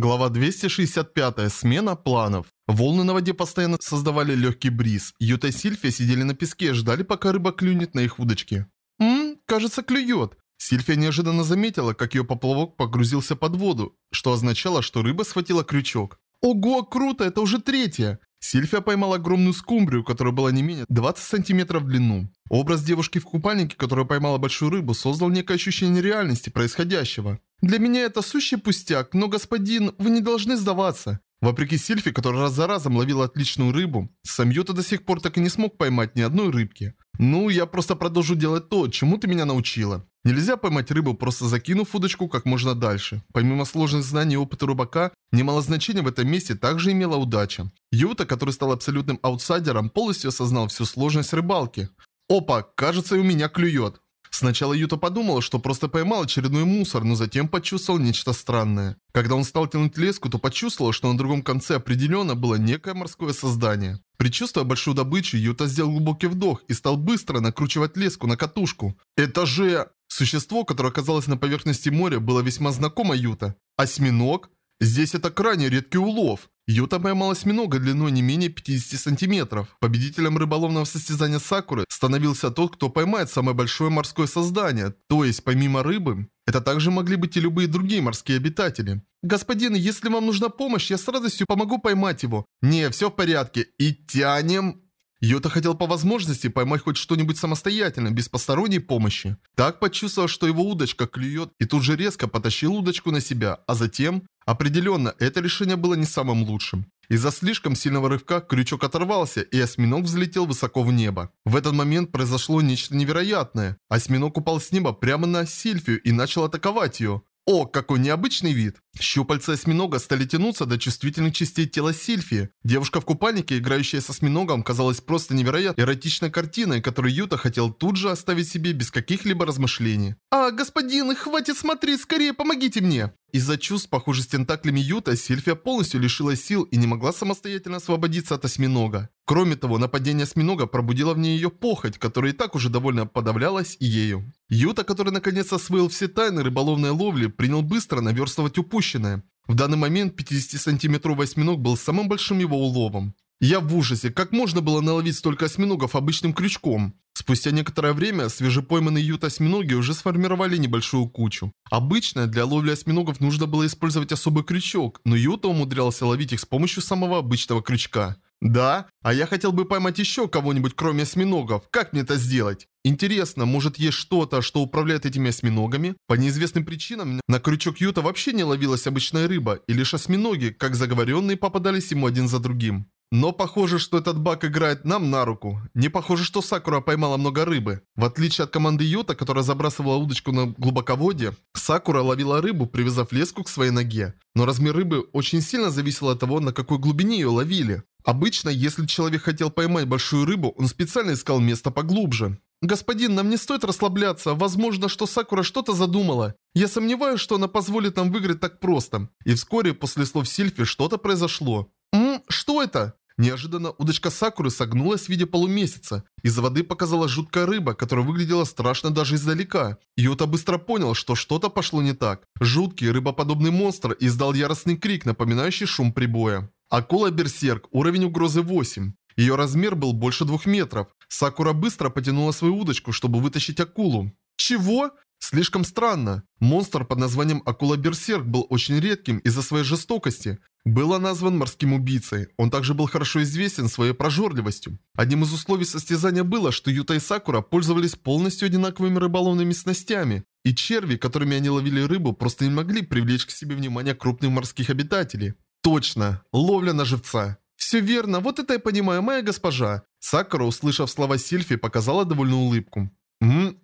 Глава 265. Смена планов. Волны на воде постоянно создавали легкий бриз. Юта и Сильфия сидели на песке и ждали, пока рыба клюнет на их удочке. «Ммм, кажется, клюет». Сильфия неожиданно заметила, как ее поплавок погрузился под воду, что означало, что рыба схватила крючок. «Ого, круто, это уже третья!» Сильфия поймала огромную скумбрию, которая была не менее 20 сантиметров в длину. Образ девушки в купальнике, которая поймала большую рыбу, создал некое ощущение реальности происходящего. «Для меня это сущий пустяк, но, господин, вы не должны сдаваться». Вопреки Сильфи, которая раз за разом ловила отличную рыбу, сам Юта до сих пор так и не смог поймать ни одной рыбки. «Ну, я просто продолжу делать то, чему ты меня научила». Нельзя поймать рыбу, просто закинув удочку как можно дальше. Помимо сложных знаний и опыта рыбака, немало значения в этом месте также имела удача. Юта, который стал абсолютным аутсайдером, полностью осознал всю сложность рыбалки. «Опа, кажется, у меня клюет». Сначала Юта подумала, что просто поймал очередной мусор, но затем почувствовал нечто странное. Когда он стал тянуть леску, то почувствовал, что на другом конце определенно было некое морское создание. Причувствуя большую добычу, Юта сделал глубокий вдох и стал быстро накручивать леску на катушку. «Это же...» Существо, которое оказалось на поверхности моря, было весьма знакомо Юта. Осьминог? Здесь это крайне редкий улов. Юта поймал осьминога длиной не менее 50 сантиметров. Победителем рыболовного состязания Сакуры становился тот, кто поймает самое большое морское создание. То есть, помимо рыбы, это также могли быть и любые другие морские обитатели. «Господин, если вам нужна помощь, я с радостью помогу поймать его». «Не, все в порядке. И тянем...» Йота хотел по возможности поймать хоть что-нибудь самостоятельно, без посторонней помощи. Так почувствовал, что его удочка клюет, и тут же резко потащил удочку на себя, а затем... Определенно, это решение было не самым лучшим. Из-за слишком сильного рывка крючок оторвался, и осьминог взлетел высоко в небо. В этот момент произошло нечто невероятное. Осьминог упал с неба прямо на Сильфию и начал атаковать ее. О, какой необычный вид! Щупальца осьминога стали тянуться до чувствительных частей тела Сильфии. Девушка в купальнике, играющая с осьминогом, казалась просто невероятно эротичной картиной, которую Юта хотел тут же оставить себе без каких-либо размышлений. «А, господин, хватит смотреть, скорее помогите мне!» Из-за чувств, похожих с тентаклями Юта, Сильфия полностью лишилась сил и не могла самостоятельно освободиться от осьминога. Кроме того, нападение осьминога пробудило в ней ее похоть, которая и так уже довольно подавлялась ею. Юта, который наконец освоил все тайны рыболовной ловли, принял быстро наверстывать упущенное. В данный момент 50-сантиметровый осьминог был самым большим его уловом. Я в ужасе, как можно было наловить столько осьминогов обычным крючком? Спустя некоторое время свежепойманные ют осьминоги уже сформировали небольшую кучу. Обычно для ловли осьминогов нужно было использовать особый крючок, но Юта умудрялся ловить их с помощью самого обычного крючка. Да, а я хотел бы поймать еще кого-нибудь кроме осьминогов. Как мне это сделать? Интересно, может есть что-то, что управляет этими осьминогами? По неизвестным причинам на крючок Юта вообще не ловилась обычная рыба, и лишь осьминоги, как заговоренные, попадались ему один за другим. Но похоже, что этот баг играет нам на руку. Не похоже, что Сакура поймала много рыбы. В отличие от команды Юта, которая забрасывала удочку на глубоководье, Сакура ловила рыбу, привязав леску к своей ноге. Но размер рыбы очень сильно зависел от того, на какой глубине ее ловили. Обычно, если человек хотел поймать большую рыбу, он специально искал место поглубже. «Господин, нам не стоит расслабляться. Возможно, что Сакура что-то задумала. Я сомневаюсь, что она позволит нам выиграть так просто». И вскоре, после слов Сильфи, что-то произошло. «Ммм, что это?» Неожиданно удочка Сакуры согнулась в виде полумесяца. Из воды показалась жуткая рыба, которая выглядела страшно даже издалека. Йота быстро понял, что что-то пошло не так. Жуткий рыбоподобный монстр издал яростный крик, напоминающий шум прибоя. Акула-берсерк, уровень угрозы 8. Ее размер был больше двух метров. Сакура быстро потянула свою удочку, чтобы вытащить акулу. Чего? Слишком странно. Монстр под названием Акула-берсерк был очень редким из-за своей жестокости был назван морским убийцей. Он также был хорошо известен своей прожорливостью. Одним из условий состязания было, что Юта и Сакура пользовались полностью одинаковыми рыболовными снастями, и черви, которыми они ловили рыбу, просто не могли привлечь к себе внимание крупных морских обитателей. Точно, ловля на живца. «Все верно, вот это я понимаю, моя госпожа». Сакура, услышав слова Сильфи, показала довольную улыбку.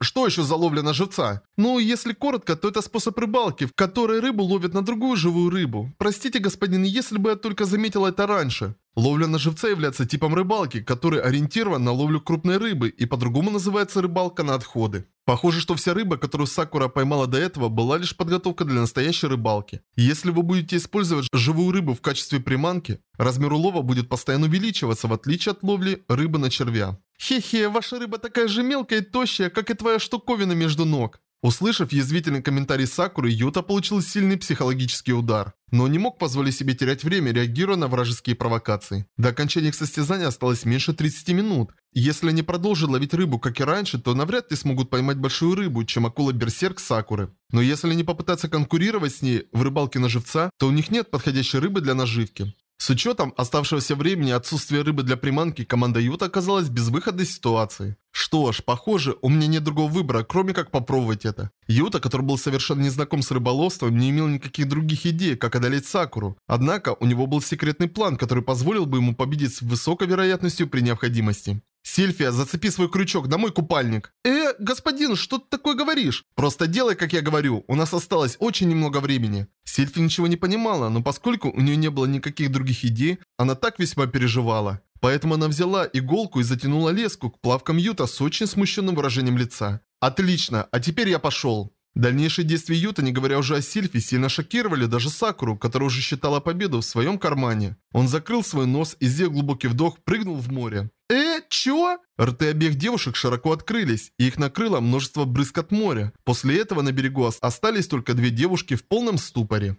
Что еще за ловля живца? Ну, если коротко, то это способ рыбалки, в которой рыбу ловят на другую живую рыбу. Простите, господин, если бы я только заметил это раньше. Ловля на живца является типом рыбалки, который ориентирован на ловлю крупной рыбы и по-другому называется рыбалка на отходы. Похоже, что вся рыба, которую Сакура поймала до этого, была лишь подготовка для настоящей рыбалки. Если вы будете использовать живую рыбу в качестве приманки, размер улова будет постоянно увеличиваться, в отличие от ловли рыбы на червя. Хе-хе, ваша рыба такая же мелкая и тощая, как и твоя штуковина между ног. Услышав язвительный комментарий Сакуры, Юта получил сильный психологический удар. Но не мог позволить себе терять время, реагируя на вражеские провокации. До окончания их состязания осталось меньше 30 минут. Если они продолжат ловить рыбу, как и раньше, то навряд ли смогут поймать большую рыбу, чем акула-берсерк Сакуры. Но если они попытаются конкурировать с ней в рыбалке на живца, то у них нет подходящей рыбы для наживки. С учетом оставшегося времени и отсутствия рыбы для приманки, команда Юта оказалась в безвыходной ситуации. Что ж, похоже, у меня нет другого выбора, кроме как попробовать это. Юта, который был совершенно не знаком с рыболовством, не имел никаких других идей, как одолеть Сакуру. Однако, у него был секретный план, который позволил бы ему победить с высокой вероятностью при необходимости. «Сильфия, зацепи свой крючок на мой купальник». «Э, господин, что ты такое говоришь?» «Просто делай, как я говорю. У нас осталось очень немного времени». Сильфия ничего не понимала, но поскольку у нее не было никаких других идей, она так весьма переживала. Поэтому она взяла иголку и затянула леску к плавкам Юта с очень смущенным выражением лица. «Отлично, а теперь я пошел». Дальнейшие действия Юта, не говоря уже о Сильфе, сильно шокировали даже Сакуру, которая уже считала победу в своем кармане. Он закрыл свой нос и, сделав глубокий вдох, прыгнул в море. «Э, чё?» Рты обеих девушек широко открылись, и их накрыло множество брызг от моря. После этого на берегу остались только две девушки в полном ступоре.